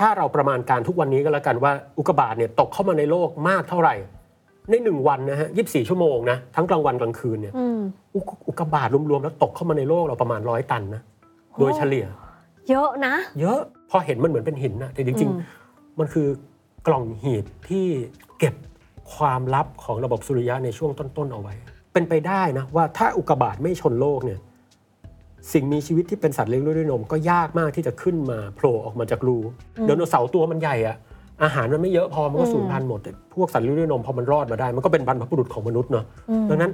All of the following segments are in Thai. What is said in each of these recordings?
ถ้าเราประมาณการทุกวันนี้ก็แล้วกันว่าอุกกาบาตเนี่ยตกเข้ามาในโลกมากเท่าไหร่ ในหนึ่งวันนะฮะยีิบสี่ชั่วโมงนะทั้งกลางวันกลางคืนเนี่ยอืมอุกอุกกาบาตรวมๆแล้วตกเข้ามาในโลกเราประมาณร้อยตันนะโดยเฉลี่ย เยอะนะ เยอะพอเห็นมันเหมือนเป็นหินนะแต่จริงอืมๆมันคือกล่องหีบที่เก็บความลับของระบบสุริยะในช่วงต้นๆเอาไว้ เป็นไปได้นะว่าถ้าอุกกาบาตไม่ชนโลกเนี่ย สิ่งมีชีวิตที่เป็นสัตว์เลี้ยงด้วยนมก็ยากมากที่จะขึ้นมาโผล่ออกมาจากรูไดโนเสาร์ตัวมันใหญ่อะอาหารมันไม่เยอะพอมันก็สูญพันธุ์หมดแต่พวกสัตว์เลี้ยงด้วยนมพอมันรอดมาได้ มันก็เป็นบรรพบุรุษของมนุษย์เนาะดังนั้น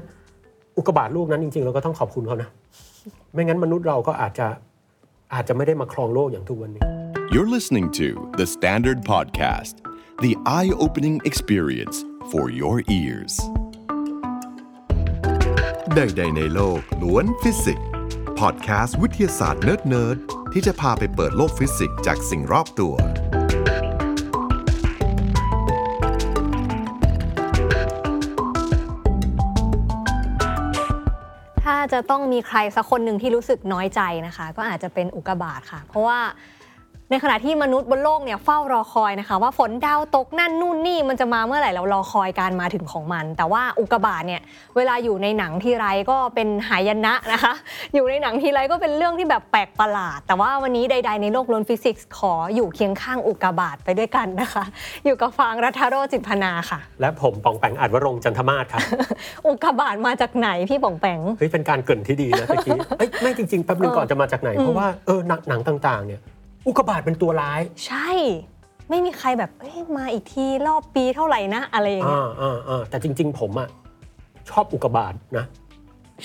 อุกกาบาตลูกนั้นจริงๆเราก็ต้องขอบคุณเขานะไม่งั้นมนุษย์เราก็อาจจะอาจจะไม่ได้มาครองโลกอย่างทุกวันนี้ You're listening to The Standard Podcast, the eye opening experience for your ears. ใดๆในโลกล้วนฟิสิกส์ พอดแคสต์วิทยาศาสตร์เนิร์ดๆที่จะพาไปเปิดโลกฟิสิกส์จากสิ่งรอบตัว ถ้าจะต้องมีใครสักคนหนึ่งที่รู้สึกน้อยใจนะคะ ก็อาจจะเป็นอุกกาบาตค่ะ เพราะว่า ในขณะที่มนุษย์บนโลกเนี่ยเฝ้ารอคอยนะคะว่าฝนดาวตกนั่นนู่นนี่มันจะมาเมื่อไหร่เรารอคอยการมาถึงของมัน แต่ว่าอุกกาบาตเนี่ยเวลาอยู่ในหนังทีไรก็เป็นหายนะนะคะ อยู่ในหนังทีไรก็เป็นเรื่องที่แบบแปลกประหลาด แต่ว่าวันนี้ใด ๆ ในโลกล้วนฟิสิกส์ขออยู่เคียงข้างอุกกาบาตไปด้วยกันนะคะ อยู่กับฟางรัตโรจิตพนาค่ะ และผมปองแปงอัดวรงค์จันทมาศครับอุกกาบาตมาจากไหนพี่ป๋องแปงเฮ้ยเป็นการเกรินที่ดีนะตะกี้เอ้ยไม่จริงๆแป๊บนึงก่อนจะมาจากไหนเพราะว่าเออหนังหนังต่างๆเนี่ย อุกกาบาตเป็นตัวร้าย ใช่ ไม่มีใครแบบเอ้ยมาอีกทีรอบปีเท่าไหร่นะ อะไรอย่างเงี้อ่ายอ่าอ่าแต่จริง ๆ ผมอะชอบอุกกาบาตนะ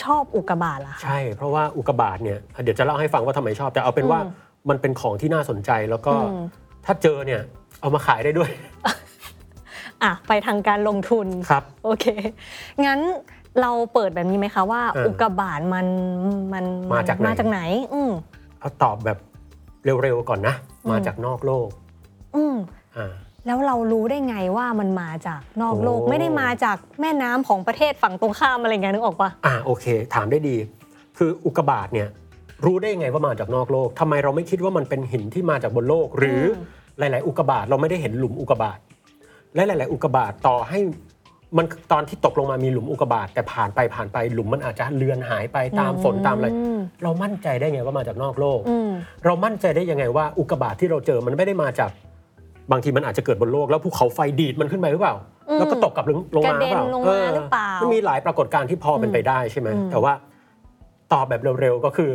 ชอบอุกกาบาตเหรอคะ ใช่ เพราะว่าอุกกาบาตเนี่ยเดี๋ยวจะเล่าให้ฟังว่าทำไมชอบ แต่เอาเป็นว่าอืมมันเป็นของที่น่าสนใจแล้วก็อืม ถ้าเจอเนี่ยเอามาขายได้ด้วย อะไปทางการลงทุน ครับ โอเค งั้นเราเปิดแบบนี้ไหมคะว่า เอออุอุกกาบาตมันมันมาจากไหน มาจากไหน อืมเอาตอบแบบ เร็วๆก่อนนะ มาจากนอกโลกอืมอ่า แล้วเรารู้ได้ไงว่ามันมาจากนอกโลก โอ้ ไม่ได้มาจากแม่น้ำของประเทศฝั่งตรงข้ามอะไรเงี้ยนึกออกปะอ่าโอเค ถามได้ดี คืออุกกาบาตเนี่ยรู้ได้ยังไงว่ามาจากนอกโลกทำไมเราไม่คิดว่ามันเป็นหินที่มาจากบนโลก หรือหลาย ๆ อุกกาบาตเราไม่ได้เห็นหลุมอุกกาบาตและหลาย ๆ อุกกาบาตต่อให้มันตอนที่ตกลงมามีหลุมอุกกาบาตแต่ผ่านไปผ่านไปหลุมมันอาจจะเลือนหายไปตามฝนตามอะไรอืม เรามั่นใจได้ไงว่ามาจากนอกโลกอืมเรามั่นใจได้ยังไงว่าอุกกาบาตที่เราเจอมันไม่ได้มาจากบางทีมันอาจจะเกิดบนโลก แล้วภูเขาไฟดีดมันขึ้นไปหรือเปล่าอืมแล้วก็ตกกลับลงลงมากระเด็นเปล่าลงมาหรือเปล่ามันมีหลายปรากฏการณ์ที่พอเป็นไปได้ใช่ไหมอืมแต่ว่าตอบแบบเร็วๆก็คือ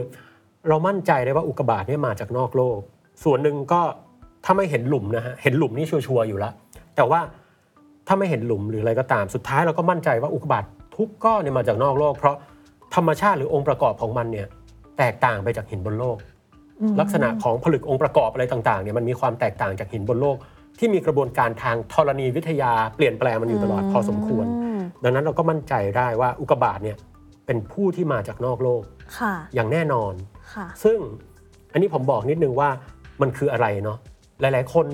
เรามั่นใจได้ว่าอุกกาบาตเนี่ยมาจากนอกโลก ส่วนหนึ่งก็ถ้าไม่เห็นหลุมนะฮะเห็นหลุมนี่ชัวร์ๆอยู่แล้วแต่ว่าถ้าไม่เห็นหลุมหรืออะไรก็ตามสุดท้ายเราก็มั่นใจว่าอุกกาบาตทุกก้อนเนี่ยมาจากนอกโลก เพราะธรรมชาติหรือองค์ประกอบของมันเนี่ย แตกต่างไปจากหินบนโลก ลักษณะของผลึกองค์ประกอบอะไรต่างๆเนี่ยมันมีความแตกต่างจากหินบนโลก ที่มีกระบวนการทางธรณีวิทยาเปลี่ยนแปลงมันอยู่ตลอดพอสมควรอืมดังนั้นเราก็มั่นใจได้ว่าอุกกาบาตเนี่ยเป็นผู้ที่มาจากนอกโลกค่ะอย่างแน่นอนค่ะซึ่งอันนี้ผมบอกนิดนึงว่ามันคืออะไรเนาะหลาย ๆ คน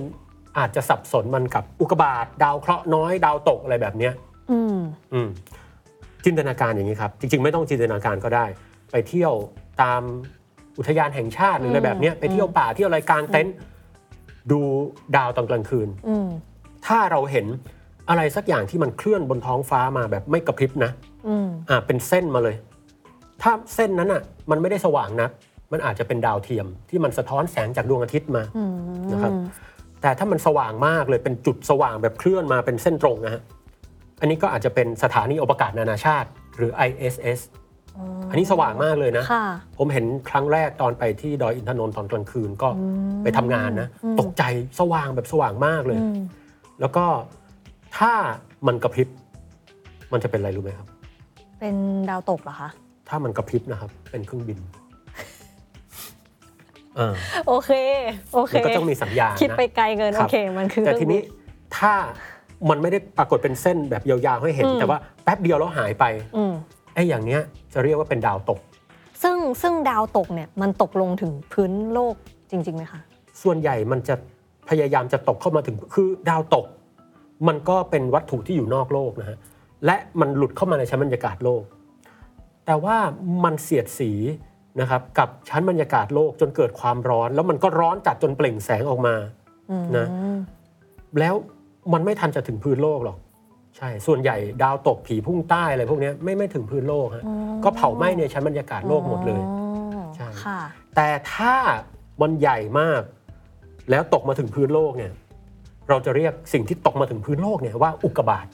อาจจะสับสนมันกับอุกกาบาตดาวเคราะห์น้อยดาวตกอะไรแบบเนี้ยอืมอืมจินตนาการอย่างนี้ครับ จริง ๆ ไม่ต้องจินตนาการก็ได้ ไปเที่ยว ตามอุทยานแห่งชาติหรืออะไรแบบเนี้ยไปเที่ยวป่าเที่ยวอะไรกลางเต็นท์ดูดาวตอนกลางคืน อืมถ้าเราเห็นอะไรสักอย่างที่มันเคลื่อนบนท้องฟ้ามาแบบไม่กระพริบนะอืมอ่าเป็นเส้นมาเลย ถ้าเส้นนั้นอะ มันไม่ได้สว่างนัก มันอาจจะเป็นดาวเทียม ที่มันสะท้อนแสงจากดวงอาทิตย์มา อืมนะครับ แต่ถ้ามันสว่างมากเลยเป็นจุดสว่างแบบเคลื่อนมาเป็นเส้นตรงนะฮะ อันนี้ก็อาจจะเป็นสถานีอวกาศนานาชาติ หรือ ISS อันนี้สว่างมากเลยนะค่ะผมเห็นครั้งแรกตอนไปที่ดอยอินทนนท์ตอนกลางคืนก็ไปทำงานนะ ตกใจสว่างแบบสว่างมากเลยอืมแล้วก็ถ้ามันกระพริบ มันจะเป็นอะไรรู้ไหมครับ เป็นดาวตกเหรอคะ ถ้ามันกระพริบนะครับ เป็นเครื่องบินอ่าโอเค โอเคมันก็ต้องมีสัญญาณคิดนะไปไกลเกินคโอรับเคมันคือแต่ทีนี้ถ้ามันไม่ได้ปรากฏเป็นเส้นแบบยาวๆให้เห็น แต่ว่าแป๊บเดียวแล้วหายไปอืม ไอ้อย่างเนี้ยจะเรียกว่าเป็นดาวตก ซึ่งซึ่งดาวตกเนี่ยมันตกลงถึงพื้นโลกจริงๆไหมคะ ส่วนใหญ่มันจะพยายามจะตกเข้ามาถึงคือดาวตก มันก็เป็นวัตถุที่อยู่นอกโลกนะฮะและมันหลุดเข้ามาในชั้นบรรยากาศโลก แต่ว่ามันเสียดสีนะครับกับชั้นบรรยากาศโลกจนเกิดความร้อน แล้วมันก็ร้อนจัดจนเปล่งแสงออกมาอืมนะแล้วมันไม่ทันจะถึงพื้นโลกหรอก ใช่ ส่วนใหญ่ดาวตกผีพุ่งใต้อะไรพวกเนี้ยไม่ไม่ถึงพื้นโลกฮะอ๋อก็เผาไหม้ในชั้นบรรยากาศโลกหมดเลยอ๋อใช่ค่ะ แต่ถ้ามันใหญ่มาก แล้วตกมาถึงพื้นโลกเนี่ย เราจะเรียกสิ่งที่ตกมาถึงพื้นโลกเนี่ยว่าอุกกาบาต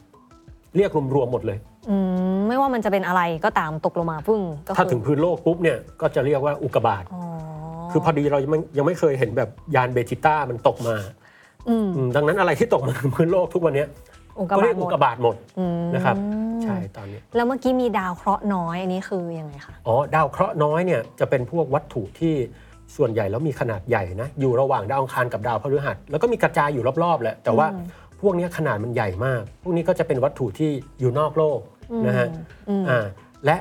เรียกรวมๆหมดเลยอืมไม่ว่ามันจะเป็นอะไรก็ตามตกลงมาปึ้งก็ถ้าคือถึงพื้นโลกปุ๊บเนี่ยก็จะเรียกว่าอุกกาบาตอ๋อคือพอดีเรายังไม่ยังไม่เคยเห็นแบบยานเบจิต้ามันตกมาอืมอืมดังนั้นอะไรที่ตกมาถึงพื้นโลกทุกวันเนี้ย อุกกาก็บาเรีตยกหมอุดกกาบาตหมดอืมนะครับใช่ตอนนี้ แล้วเมื่อกี้มีดาวเคราะห์น้อยอันนี้คือยังไงคะอ๋อดาวเคราะห์น้อยเนี่ยจะเป็นพวกวัตถุที่ส่วนใหญ่แล้วมีขนาดใหญ่นะอยู่ระหว่างดาวอังคารกับดาวพฤหัส แล้วก็มีกระจายอยู่รอบๆแหละแต่ว่าอืมพวกเนี้ยขนาดมันใหญ่มาก พวกนี้ก็จะเป็นวัตถุที่อยู่นอกโลกนะฮะอืม อ่าและ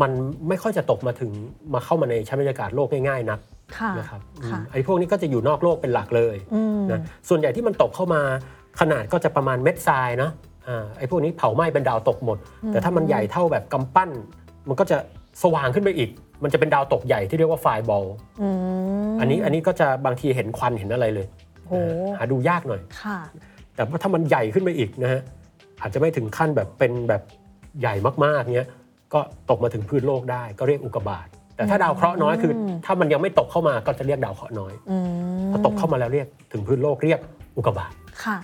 มันไม่ค่อยจะตกมาถึงมาเข้ามาในชั้นบรรยากาศโลกง่ายๆนักค่ะ นะครับอืมค่ะไอ้พวกนี้ก็จะอยู่นอกโลกเป็นหลักเลยอืมนะส่วนใหญ่ที่มันตกเข้ามาขนาดก็จะประมาณเม็ดทรายนะอ่าไอ้พวกนี้เผาไหม้เป็นดาวตกหมด แต่ถ้ามันใหญ่เท่าแบบกำปั้น มันก็จะสว่างขึ้นไปอีก มันจะเป็นดาวตกใหญ่ที่เรียกว่าไฟบอลอืมอันนี้อันนี้ก็จะบางทีเห็นควันเห็นอะไรเลยโอ้หาดูยากหน่อยค่ะแต่ว่าถ้ามันใหญ่ขึ้นไปอีกนะฮะอาจจะไม่ถึงขั้นแบบเป็นแบบใหญ่มากๆเนี้ยก็ตกมาถึงพื้นโลกได้ก็เรียกอุกกาบาต แต่ถ้าดาวเคราะห์น้อยคือ ถ้ามันยังไม่ตกเข้ามาก็จะเรียกดาวเคราะห์น้อยอืมพอตกเข้ามาแล้วเรียกถึงพื้นโลกเรียกอุกกาบาตค่ะ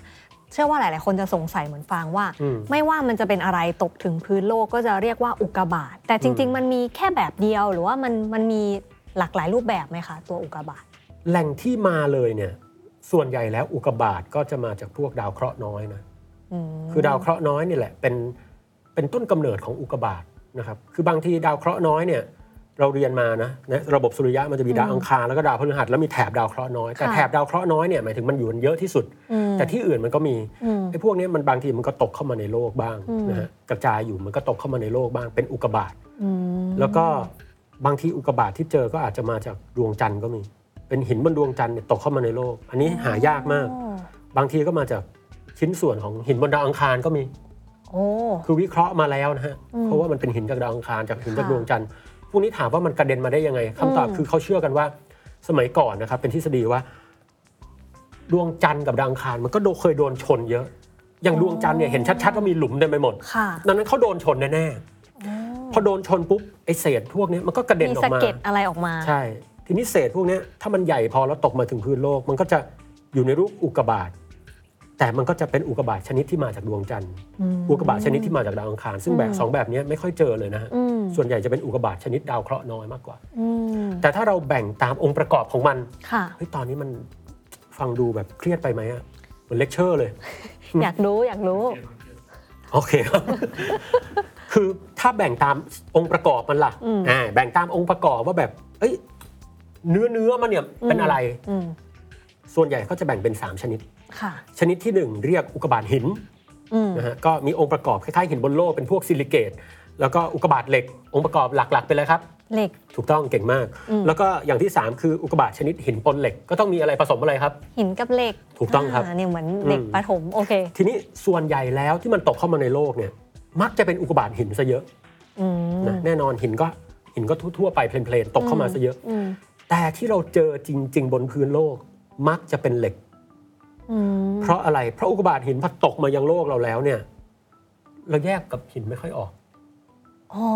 เชื่อว่าหลาย ๆ คนจะสงสัยเหมือนฟางว่าอืมไม่ว่ามันจะเป็นอะไรตกถึงพื้นโลกก็จะเรียกว่าอุกกาบาตแต่จริง ๆ มันมีแค่แบบเดียวหรือว่ามันมันมีหลากหลายรูปแบบไหมคะ ตัวอุกกาบาตแหล่งที่มาเลยเนี่ยส่วนใหญ่แล้วอุกกาบาตก็จะมาจากพวกดาวเคราะห์น้อยนะอืมคือดาวเคราะห์น้อยนี่แหละเป็นเป็นต้นกำเนิดของอุกกาบาตนะครับคือบางทีดาวเคราะห์น้อยเนี่ย เราเรียนมานะนะระบบสุริยะมันจะมีดาวอังคารแล้วก็ดาวพฤหัสแล้วมีแถบดาวเคราะห์น้อยแต่ค่ะแถบดาวเคราะห์น้อยเนี่ยหมายถึงมันอยู่กันเยอะที่สุดอืมแต่ที่อื่นมันก็มีอืมไอ้พวกเนี้ยมันบางทีมันก็ตกเข้ามาในโลกบ้างอืมนะฮะกระจายอยู่มันก็ตกเข้ามาในโลกบ้าง เป็นอุกกาบาตอืมแล้วก็บางทีอุกกาบาตที่เจอก็อาจจะมาจากดวงจันทร์ก็มี เป็นหินบนดวงจันทร์เนี่ยตกเข้ามาในโลก อันนี้หายากมากอ๋อบางทีก็มาจากชิ้นส่วนของหินบนดาวอังคารก็มีโอ้คือวิเคราะห์มาแล้วนะฮะอืมเพราะว่ามันเป็นหินจากดาวอังคารจากหินจากค่ะดวงจันทร์พ วกนี้ถามว่ามันกระเด็นมาได้ยังไงคำตอบอืมคือเขาเชื่อกันว่าสมัยก่อนนะครับ เป็นทฤษฎีว่า ดวงจันทร์กับดาวอังคารมันก็โดเคยโดนชนเยอะ อย่างดวงจันทร์เนี่ยเห็นชัดๆว่ามีหลุมเต็มไปหมดค่ะ ดังนั้นเขาโดนชนแน่ๆอ๋อพอโดนชนปุ๊บไอ้เศษพวกเนี้ยมันก็กระเด็นมีออสะกมา เก็ดอะไรออกมา ใช่ ทีนี้เศษพวกเนี้ยถ้ามันใหญ่พอแล้วตกมาถึงพื้นโลก มันก็จะอยู่ในรูปอุกกาบาต แต่มันก็จะเป็นอุกกาบาตชนิดที่มาจากดวงจันทร์มอุกกาบาตชนิดที่มาจากดาวอังคาร ซึ่งแบบอืมสองแบบเนี้ยไม่ค่อยเจอเลยนะฮะอืมส่วนใหญ่จะเป็นอุกกาบาตชนิดดาวเคราะห์น้อยมากกว่าอืมแต่ถ้าเราแบ่งตามองค์ประกอบของมันค่ะเฮ้ยตอนนี้มันฟังดูแบบเครียดไปไหมอะเหมือนเลคเชอร์เลย อยากรู้อยากรู้ โอเคครับคือถ้าแบ่งตามองค์ประกอบมันล่ะอืมอ่าแบ่งตามองค์ประกอบว่าแบบ เอ้ย เนื้อเนื้อมันเนี่ยเป็นอะไรอืมส่วนใหญ่เขาจะแบ่งเป็น 3 ชนิดค่ะ ชนิดที่ 1 เรียกอุกกาบาตหินอืมนะฮะก็มีองค์ประกอบคล้ายๆหินบนโลกเป็นพวกซิลิเกต แล้วก็อุกกาบาตเหล็ก องค์ประกอบหลักๆเป็นอะไรครับเหล็กถูกต้องเก่งมากอืมแล้วก็อย่างที่ 3 คืออุกกาบาตชนิดหินปนเหล็กก็ต้องมีอะไรผสมอะไรครับ หินกับเหล็กถูกต้องครับาเนี่ยเหมือนเหล็กอืมปฐมโอเค ทีนี้ส่วนใหญ่แล้วที่มันตกเข้ามาในโลกเนี่ยมักจะเป็นอุกกาบาตหินซะเยอะอืมนะแน่นอนหินก็หินก็ทั่วๆไปเพลนๆตกเข้ามาซะเยอะอืมแต่ที่เราเจอจริง ๆ บนพื้นโลก มักจะเป็นเหล็กอืม เพราะอะไรเพราะอุกกาบาตหินพอตกมายังโลกเราแล้วเนี่ย เราแยกกับหินไม่ค่อยออกอ๋อ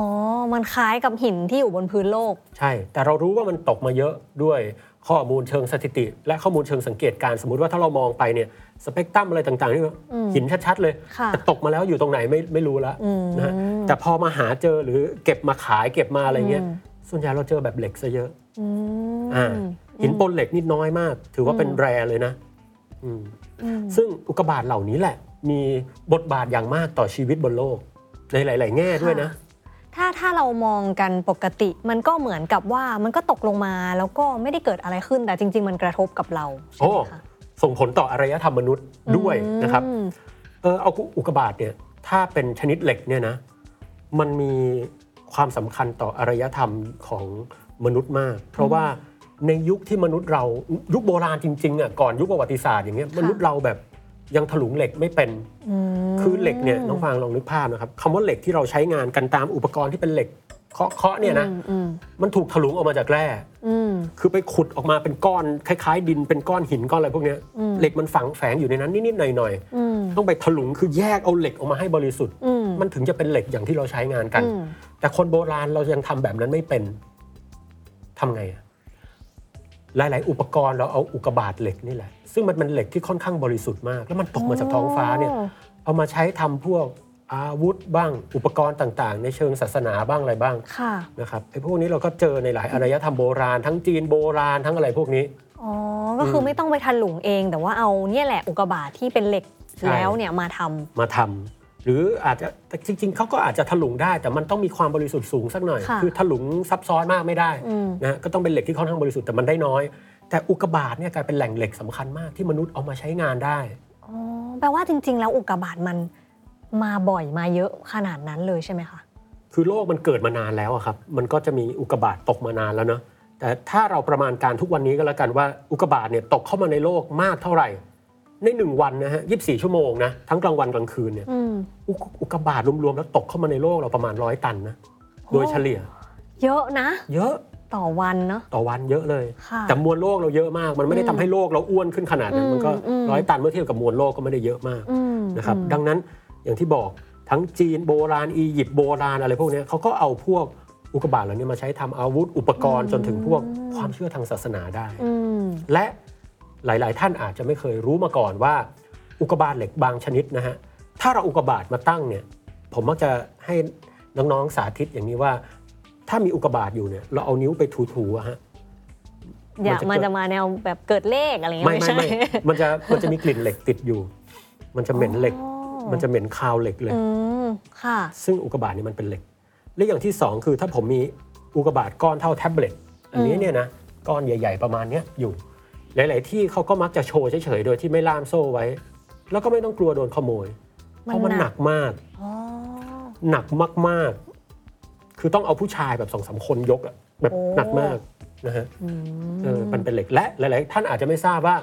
มันคล้ายกับหินที่อยู่บนพื้นโลก ใช่ แต่เรารู้ว่ามันตกมาเยอะด้วยข้อมูลเชิงสถิติ และข้อมูลเชิงสังเกตการณ์สมมติว่าถ้าเรามองไปเนี่ยสเปกตรัมอะไรต่างๆนี่อืมหินชัดๆเลยค่ะแต่ตกมาแล้วอยู่ตรงไหนไม่ไม่รู้ละอืมนะฮะแต่พอมาหาเจอหรือเก็บมาขายเก็บมาอะไรเงี้ยอืมส่วนใหญ่เราเจอแบบเหล็กซะเยอะอืมอ่าหินปนเหล็กนี่น้อยมาก ถือว่าเป็นแรเลยนะ อืมอืมซึ่งอุกกาบาตเหล่านี้แหละ มีบทบาทอย่างมากต่อชีวิตบนโลก ในหลาย ๆ แง่ด้วยนะ ถ้าถ้าเรามองกันปกติ มันก็เหมือนกับว่ามันก็ตกลงมาแล้วก็ไม่ได้เกิดอะไรขึ้นแต่จริง ๆ มันกระทบกับเราใช่โอ้ไหมคะส่งผลต่ออารยธรรมมนุษย์ด้วยนะครับอืมเออเอาอุกกาบาตเนี่ยถ้าเป็นชนิดเหล็กเนี่ยนะ มันมีความสำคัญต่ออารยธรรมของมนุษย์มาก เพราะว่า ในยุคที่มนุษย์เรายุคโบราณจริงๆอะก่อนยุคประวัติศาสตร์อย่างเงี้ยมนุษย์เราแบบยังถลุงเหล็กไม่เป็นอืมคือเหล็กเนี่ยน้องฟางลองนึกภาพนะครับคำว่าเหล็กที่เราใช้งานกันตามอุปกรณ์ที่เป็นเหล็กเคาะเคาะเนี่ยนะอืมอืมมันถูกถลุงออกมาจากแร่อืมคือไปขุดออกมาเป็นก้อนคล้ายๆ ดินเป็นก้อนหินก้อนอะไรพวกเนี้ยอืมเหล็กมันฝังแฝงอยู่ในนั้นนิดๆหน่อยอืมๆต้องไปถลุงคือแยกเอาเหล็กออกมาให้บริสุทธิ์อืมมันถึงจะเป็นเหล็กอย่างที่เราใช้งานกันอืมแต่คนโบราณเรายังทำแบบนั้นไม่เป็นทำไงอะ หลาย ๆ อุปกรณ์เราเอาอุกกาบาตเหล็กนี่แหละ ซึ่งมันเป็นเหล็กที่ค่อนข้างบริสุทธิ์มาก แล้วมันตกมาจากท้องฟ้าเนี่ยเอามาใช้ทำพวกอาวุธบ้างอุปกรณ์ต่าง ๆ ในเชิงศาสนาบ้างอะไรบ้างค่ะนะครับไอ้พวกนี้เราก็เจอในหลายอารยธรรมโบราณทั้งจีนโบราณทั้งอะไรพวกนี้อ๋อก็คือไม่ต้องไปทันหลุงเอง แต่ว่าเอาเนี่ยแหละอุกกาบาตที่เป็นเหล็กใช่แล้วเนี่ยมาทำมาทำ หรืออาจจะแต่จริง ๆเขาก็อาจจะถลุงได้ แต่มันต้องมีความบริสุทธิ์สูงสักหน่อยค่ะอถลุงซับซ้อนมากไม่ได้อืมนะก็ต้องเป็นเหล็กที่ค่อนข้างบริสุทธิ์แต่มันได้น้อย แต่อุกกาบาตเนี่ยกลายเป็นแหล่งเหล็กสำคัญมากที่มนุษย์เอามาใช้งานได้อ๋อแปลว่าจริง ๆ แล้วอุกกาบาตมันมาบ่อยมาเยอะขนาดนั้นเลยใช่ไหมคะคือโลกมันเกิดมานานแล้วอะครับ มันก็จะมีอุกกาบาตตกมานานแล้วเนอะแต่ถ้าเราประมาณการทุกวันนี้ก็แล้วกันว่าอุกกาบาตเนี่ยตกเข้ามาในโลกมากเท่าไหร่ ในหนึ่งวันนะฮะยีชั่วโมงนะ ทั้งกลางวันกลางคืนเนี่ยอืมอุกอุกกาบาตรวมๆ แล้วตกเข้ามาในโลกเราประมาณร้อยตันนะ โดยเฉลี่ย เยอะนะ เยอะต่อวันเนาะ ต่อวันเยอะเลย ค่ะ แต่มวลโลกเราเยอะมาก มันไม่ได้อืมทำให้โลกเราอ้วนขึ้นขนาดนั้นอืมมันก็อืม ร้อยตันเมื่อเทียบกับมวลโลกก็ไม่ได้เยอะมาก อืมนะครับอืม ดังนั้นอย่างที่บอกทั้งจีนโบราณอียิปต์โบราณอะไรพวกเนี้ยเขาก็เอาพวกอุกกาบาตเหล่านี้มาใช้ทำอาวุธอุปกรณ์จนถึงพวกความเชื่อทางศาสนาได้ อืม และ หลาย ๆ ท่านอาจจะไม่เคยรู้มาก่อนว่า อุกกาบาตเหล็กบางชนิดนะฮะถ้าเราอุกกาบาตมาตั้งเนี่ยผมมักจะให้น้อง ๆ สาธิตอย่างนี้ว่า ถ้ามีอุกกาบาตอยู่เนี่ยเราเอานิ้วไปถูๆอะฮะอยากมัมันนจะจะมาแนวแบบเกิดเลขอะไรเงี้ยไม่ไม่ไม่ใช่ไม่มันจะมันจะมีกลิ่นเหล็กติดอยู่ มันจะเหม็นเหล็กอ๋อมันจะเหม็นคาวเหล็กเลยอืมค่ะ ซึ่งอุกกาบาตนี่มันเป็นเหล็ก และอย่างที่สองคือถ้าผมมีอุกกาบาตก้อนเท่าแท็บเล็ตอันนี้เนี่ยนะก้อนใหญ่ ๆ ประมาณเนี้ยอยู่ หลาย ๆ ที่เขาก็มักจะโชว์เฉย ๆ โดยที่ไม่ล่ามโซ่ไว้ แล้วก็ไม่ต้องกลัวโดนขโมย เพราะมันหนักมากอ๋อหนักมาก ๆ คือต้องเอาผู้ชายแบบสองสามคนยกอะแบบโอ้หนักมากนะฮะอืมเออมันเป็นเหล็กและหลาย ๆ ท่านอาจจะไม่ทราบว่า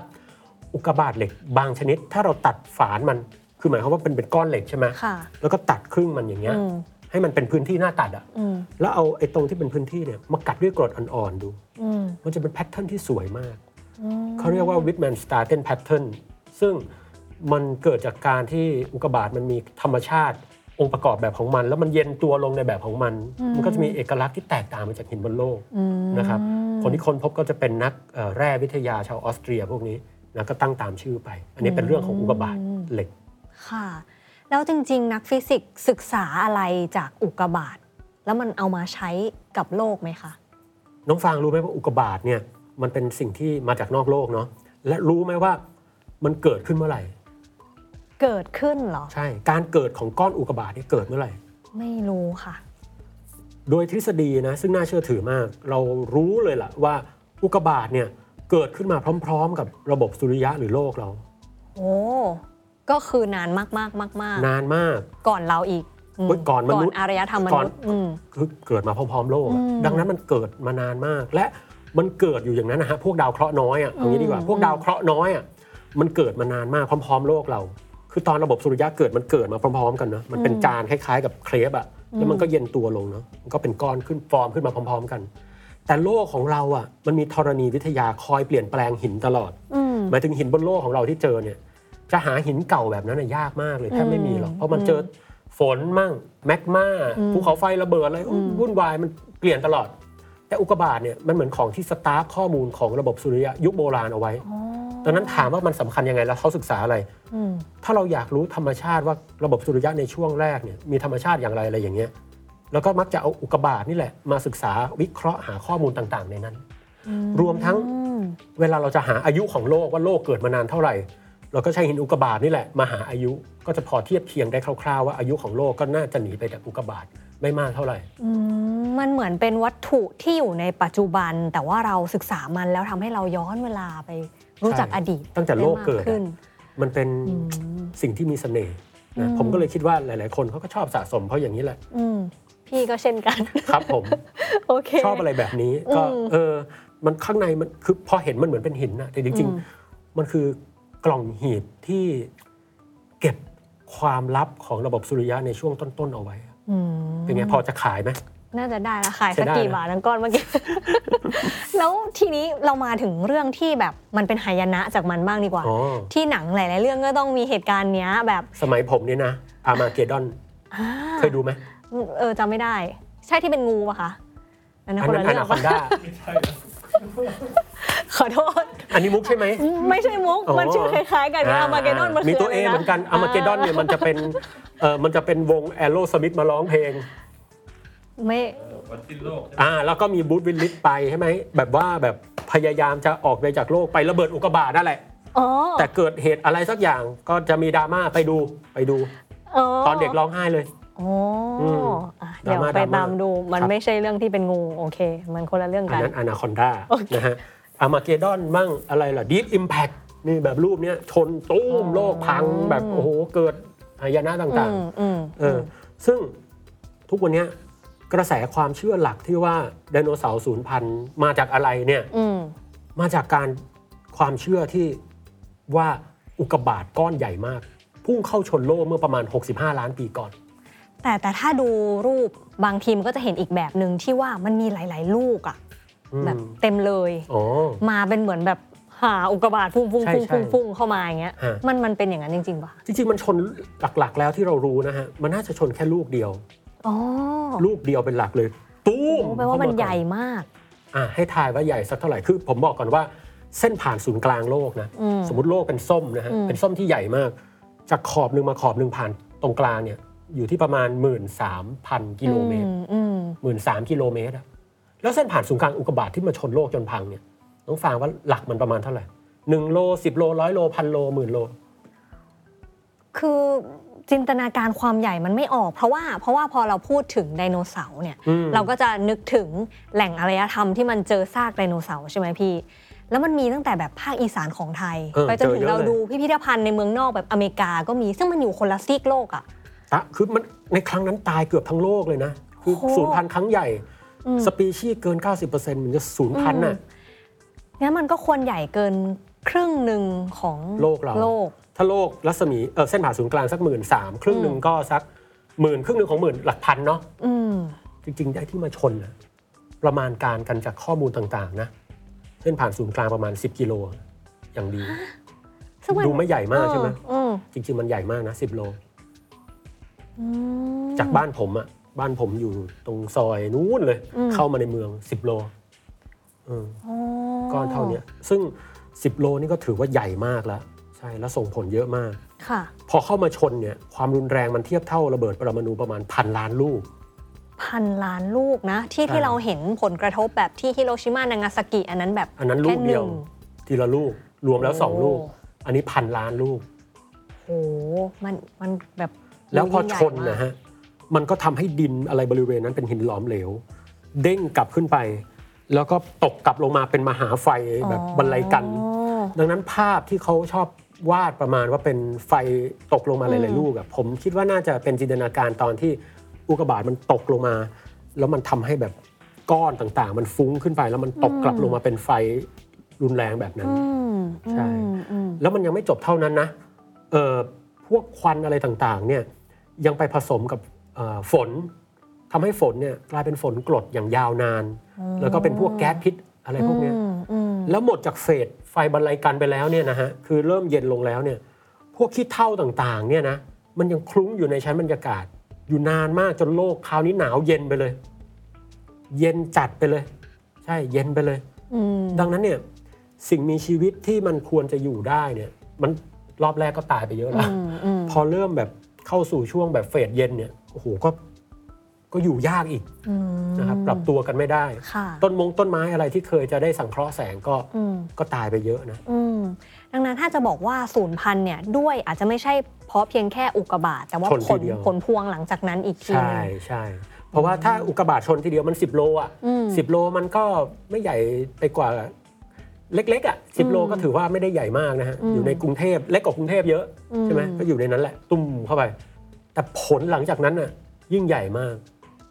อุกกาบาตเหล็กบางชนิด ถ้าเราตัดฝานมัน คือหมายความว่าเป็นเป็นก้อนเหล็กใช่ไหมค่ะแล้วก็ตัดครึ่งมันอย่างเงี้ยอืมให้มันเป็นพื้นที่หน้าตัดอะอืมแล้วเอาไอ้ตรงที่เป็นพื้นที่เนี่ยมากัดด้วยกรดอ่อน ๆ ดูอืมมันจะเป็น pattern ที่สวยมากอืม เขาเรียกว่า Widmanstätten Pattern ซึ่งมันเกิดจากการที่อุกกาบาตมันมีธรรมชาติองค์ประกอบแบบของมัน แล้วมันเย็นตัวลงในแบบของมัน มันก็จะมีเอกลักษณ์ที่แตกต่างไปจากหินบนโลกอืมนะครับคนที่ค้นพบก็จะเป็นนักเอ่อแร่วิทยาชาวออสเตรียพวกนี้นะก็ตั้งตามชื่อไป อันนี้เป็นเรื่องของอุกกาบาตเหล็กค่ะ แล้วจริง ๆ นักฟิสิกส์ศึกษาอะไรจากอุกกาบาตแล้วมันเอามาใช้กับโลกไหมคะน้องฟางรู้ไหมว่าอุกกาบาตเนี่ย มันเป็นสิ่งที่มาจากนอกโลกเนาะและรู้ไหมว่ามันเกิดขึ้นเมื่อไหร่ เกิดขึ้นเหรอ ใช่ การเกิดของก้อนอุกกาบาตเนี่ยเกิดเมื่อไหร่ ไม่รู้ค่ะ โดยทฤษฎีนะซึ่งน่าเชื่อถือมาก เรารู้เลยล่ะว่าอุกกาบาตเนี่ยเกิดขึ้นมาพร้อม ๆ กับระบบสุริยะหรือโลกเรา โอ้ ก็คือนานมากๆมากนานมากๆก่อนเราอีกมเฮ้ยก่อนมนุษย์ ก่อนอารยธรรมมก่อนนุษย์อืมคือเกิดมาพร้อมๆ โลกอะอืมดังนั้นมันเกิดมานานมาก และ มันเกิดอยู่อย่างนั้นนะฮะพวกดาวเคราะห์น้อยอะเอางี้ดีกว่าอืมพวกดาวเคราะห์น้อยอะมันเกิดมานานมากพร้อม ๆ โลกเรา คือตอนระบบสุริยะเกิดมันเกิดมาพร้อม ๆ กันเนาะมันเป็นจานคล้ายๆ กับเครปอะแล้วมันก็เย็นตัวลงเนาะมันก็เป็นก้อนขึ้นฟอร์มขึ้นมาพร้อม ๆ กัน แต่โลกของเราอะมันมีธรณีวิทยาคอยเปลี่ยนแปลงหินตลอดอืมหมายถึงหินบนโลกของเราที่เจอเนี่ยจะหาหินเก่าแบบนั้นนะยากมากเลยแทบไม่มีหรอกเพราะมันเจอฝนมั่งแมกมาภูเขาไฟระเบิดอะไรวุ่นวายมันเปลี่ยนตลอด แต่อุกกาบาตเนี่ยมันเหมือนของที่สตาร์ฟข้อมูลของระบบสุริยะยุคโบราณเอาไว้อ๋อดังนั้นถามว่ามันสำคัญยังไงแล้วเขาศึกษาอะไรอืมถ้าเราอยากรู้ธรรมชาติว่าระบบสุริยะในช่วงแรกเนี่ยมีธรรมชาติอย่างไรอะไรอย่างเงี้ย แล้วก็มักจะเอาอุกกาบาตนี่แหละมาศึกษาวิเคราะห์หาข้อมูลต่างๆ ในนั้น รวมทั้งอืมเวลาเราจะหาอายุของโลกว่าโลกเกิดมานานเท่าไหร่ เราก็ใช้หินอุกกาบาตนี่แหละมาหาอายุ ก็จะพอเทียบเคียงได้คร่าวๆว่าอายุของโลกก็น่าจะหนีไปจากอุกกาบาต ไม่มากเท่าไหร่อืมมันเหมือนเป็นวัตถุที่อยู่ในปัจจุบัน แต่ว่าเราศึกษามันแล้วทำให้เราย้อนเวลาไปรู้จักใช่อดีตตั้งแต่โลกเกิดไมากขึ้น มันเป็นอืม สิ่งที่มีเสน่ห์อืนะมผมก็เลยคิดว่าหลาย ๆ คนเขาก็ชอบสะสมเพราะอย่างนี้แหละอืมพี่ก็เช่นกัน ครับผม โอเค ชอบอะไรแบบนี้ก็อืมเออมันข้างในมันคือพอเห็นมันเหมือนเป็นหินนะแต่จริง อืม ๆ มันคือกล่องหีบที่เก็บความลับของระบบสุริยะในช่วงต้น ๆ เอาไว้อืม เป็นไงพอจะขายไหมน่าจะได้ละขายใช้สักได้กี่นะบาททั้งก้อนเมื่อกี้ แล้วทีนี้เรามาถึงเรื่องที่แบบมันเป็นหายนะจากมันบ้างดีกว่าอ๋อที่หนังหลาย ๆ เรื่องก็ต้องมีเหตุการณ์เนี้ยแบบ สมัยผมเนี่ยนะ อามาเกดอนอ่าเคยดูไหมเออจำไม่ได้ ใช่ที่เป็นงูปะคะ อันนั้นอันคนนั้ละนอเรื่อนาคองนปะด้า ขอโทษ อันนี้มุกใช่ไหม ไม่ใช่มุกอ๋อมันชื่อคล้ายๆกันนะอามาเกดอนมันมีคือตัวเออะไระเหมือนกันอามาเกดอนเนี่ยมันจะเป็นเออมันจะเป็นวงแอโรสมิธมาร้องเพลงไม่วันสิ้นโลกใช่ไหมอ่าแล้วก็มีบูธวิลลิสไปใช่ไหมแบบว่าแบบพยายามจะออกไปจากโลกไประเบิดอุกกาบาตนั่นแหละอ๋อแต่เกิดเหตุอะไรสักอย่างก็จะมีดราม่าไปดูไปดูตอนเด็กร้องไห้เลยอ๋ออมอะเดี๋ยวดราม่าไปดราม่าตามดูมันครับไม่ใช่เรื่องที่เป็นงูโอเค มันคนละเรื่องอันกันนั้นอนาคอนดาโอเคนะฮะ อามาเกดอนมั่งอะไรล่ะดีฟอิมแพคนี่แบบรูปเนี้ยชนตู้มโลกพังแบบโอ้โหเกิดหายนะต่างอืมอืมๆเออซึ่งทุกวันเนี้ยกระแสความเชื่อหลักที่ว่าไดโนเสาร์สูญพันธุ์มาจากอะไรเนี่ยอืมมาจากการความเชื่อที่ว่าอุกกาบาตก้อนใหญ่มาก พุ่งเข้าชนโลกเมื่อประมาณ 65 ล้านปีก่อน แต่แต่ถ้าดูรูปบางทีมนก็จะเห็นอีกแบบหนึ่งที่ว่ามันมีหลาย ๆ ลูกอะอืม แบบเต็มเลยอ๋อมาเป็นเหมือนแบบหาอุกกาบาตพุ่งพุ่งใช่พุ่งใช่พุ่งพุ่งเข้ามาอย่างเงี้ยฮะมันมันเป็นอย่างนั้นจริงๆป่ะจริงๆมันชนหลักๆแล้วที่เรารู้นะฮะมันน่าจะชนแค่ลูกเดียวอ๋อลูกเดียวเป็นหลักเลยตู้มโอ้แปลว่ามันเข้ก่อใหญ่มากอะให้ทายว่าใหญ่สักเท่าไหร่คือ ผมบอกก่อนว่าเส้นผ่านศูนย์กลางโลกนะอืมสมมติโลกเป็นส้มนะฮะอืมเป็นส้มที่ใหญ่มาก จากขอบหนึ่งมาขอบหนึ่งผ่านตรงกลางเนี่ยอยู่ที่ประมาณ 1 3 0 0 0 กิโลเมตรอือืมหมื่นสามกิโลเมตรอะ แล้วเส้นผ่านศูนย์กลางอุกกาบาตที่มาชนโลกจนพังเนี่ยน้องฟางว่าหลักมันประมาณเท่าไหร่หนึ่งโลสิบโลร้อยโลพันโลหมื่นโล คือจินตนาการความใหญ่มันไม่ออก เพราะว่าเพราะว่าพอเราพูดถึงไดโนเสาร์เนี่ยอืมเราก็จะนึกถึงแหล่งอารยธรรมที่มันเจอซากไดโนเสาร์ใช่ไหมพี่ แล้วมันมีตั้งแต่แบบภาคอีสานของไทยเออไปจนถึเจอเยงอะเราเลยดูพิพิธภัณฑ์ในเมืองนอกแบบอเมริกาก็มีซึ่งมันอยู่คนละซีกโลกอะตะคือมันในครั้งนั้นตายเกือบทั้งโลกเลยนะคือโอ้ศูนย์พันธุ์ครั้งใหญ่อืม สปีชีส์เกิน 90%มันจะศูนย์พันธุ์น่ะงั้นมันก็ควรใหญ่เกินครึ่งหนึ่งของโลกเราโลก ถ้าโลกรัศมีเออเส้นผ่านศูนย์กลางสักหมื่นสามครึ่งหนึ่งก็สักหมื่นครึ่งหนึ่งของหมื่นหลักพันเนาะอืมจริง ๆ ได้ที่มาชนนะประมาณการกันจากข้อมูลต่างๆ นะ เส้นผ่านศูนย์กลางประมาณ 10 กิโล อย่างดีซึ่งมันดูไม่ใหญ่มากใช่ไหมอืมจริง ๆ มันใหญ่มากนะ 10 โลอืมจากบ้านผมอะ บ้านผมอยู่ตรงซอยนู้นเลย อืม เข้ามาในเมือง 10 โลเอออ๋อก้อนเท่าเนี้ยซึ่ง 10 โลนี่ก็ถือว่าใหญ่มากแล้ว ใช่แล้วส่งผลเยอะมาก ค่ะ พอเข้ามาชนเนี่ยความรุนแรงมันเทียบเท่าระเบิดปรมาณูประมาณพันล้านลูก พันล้านลูกนะ ที่ใช่ ที่เราเห็นผลกระทบแบบที่ฮิโรชิมานางาซากิอันนั้นแบบอันนั้นลูกเดียวแค่หนึ่ง ทีละลูกรวมแล้วสองโอ้ ลูก อันนี้พันล้านลูก โอ้โหมันมันแบบแล้วพอยิ่งใหญ่ชนนะมากฮะ มันก็ทำให้ดินอะไรบริเวณนั้นเป็นหินหลอมเหลว เด้งกลับขึ้นไป แล้วก็ตกกลับลงมาเป็นมหาไฟแบบบรรลัยกันอ๋อดังนั้นภาพที่เขาชอบวาดประมาณว่าเป็นไฟตกลงมาหอืลายมๆลูกอะผมคิดว่าน่าจะเป็นจินตนาการตอนที่อุกกาบาตมันตกลงมา แล้วมันทำให้แบบก้อนต่างๆ มันฟุ้งขึ้นไปแล้วมันตกกลับลงมาเป็นไฟรุนแรงแบบนั้นอืมใช่อืมอืมแล้วมันยังไม่จบเท่านั้นนะเอ่อพวกควันอะไรต่างๆ เนี่ยยังไปผสมกับเอ่อ ฝนทำให้ฝนเนี่ยกลายเป็นฝนกรดอย่างยาวนาน แล้วก็เป็นพวกแก๊สพิษอะไรพวกเนี้ยอืมอืมแล้วหมดจากเฟสไฟบรรลัยกันไปแล้วเนี่ยนะฮะคือเริ่มเย็นลงแล้วเนี่ยพวกขี้เท่าต่างๆเนี่ยนะมันยังคลุ้งอยู่ในชั้นบรรยากาศ อยู่นานมากจนโลกคราวนี้หนาวเย็นไปเลย เย็นจัดไปเลย ใช่เย็นไปเลยอืมดังนั้นเนี่ยสิ่งมีชีวิตที่มันควรจะอยู่ได้เนี่ย มันรอบแรกก็ตายไปเยอะแล้วอืมอืมพอเริ่มแบบเข้าสู่ช่วงแบบเฟสเย็นเนี่ย โอ้โหก็ก็อยู่ยากอีกอืมนะครับปรับตัวกันไม่ได้ ค่ะต้นมงต้นไม้อะไรที่เคยจะได้สังเคราะห์แสงก็อืม ก็ตายไปเยอะนะ อืมดังนั้นถ้าจะบอกว่าศูนย์พันธุ์เนี่ยด้วยอาจจะไม่ใช่เพราะเพียงแค่อุกกาบาตแต่ว่าชนผทีลเดียว ผลพวงหลังจากนั้นอีกทีหใช่นึงใช่เพราะว่าถ้าอุกกาบาตชนทีเดียวมัน 10 โลอะอืม สิบโลมันก็ไม่ใหญ่ไปกว่าเล็กๆอะสิบโลก็ถือว่าไม่ได้ใหญ่มากนะฮะอืม อยู่ในกรุงเทพเล็กกว่ากรุงเทพเยอะอืมใช่ไหมก็อยู่ในนั้นแหละตุ้มเข้าไป แต่ผลหลังจากนั้นน่ะยิ่งใหญ่มาก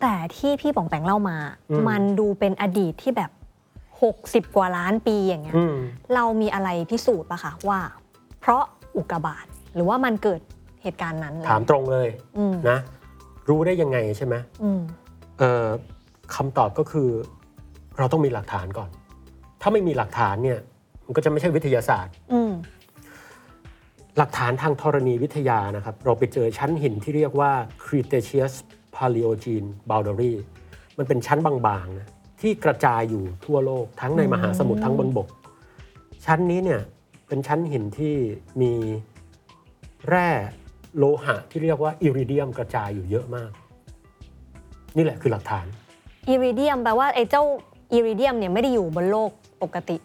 แต่ที่พี่ป๋องแปงเล่ามา อืม มันดูเป็นอดีตที่แบบ 60 กว่าล้านปีอย่างเงี้ย อืม เรามีอะไรพิสูจน์ปะคะว่า เพราะอุกกาบาตหรือว่ามันเกิดเหตุการณ์นั้นเลยถามตรงเลยอืมนะ รู้ได้ยังไงใช่ไหมอืมเอ่อคำตอบก็คือเราต้องมีหลักฐานก่อน ถ้าไม่มีหลักฐานเนี่ยมันก็จะไม่ใช่วิทยาศาสตร์ อืม หลักฐานทางธรณีวิทยานะครับ เราไปเจอชั้นหินที่เรียกว่า Cretaceous Paleogene Boundary มันเป็นชั้นบางๆนะที่กระจายอยู่ทั่วโลกทั้งในมหาสมุทรทั้งบนบก ชั้นนี้เนี่ยเป็นชั้นหินที่มีแร่โลหะที่เรียกว่าอิริเดียมกระจายอยู่เยอะมาก นี่แหละคือหลักฐานอิริเดียมแปลว่าไอ้เจ้าอิริเดียมเนี่ยไม่ได้อยู่บนโลกปกติ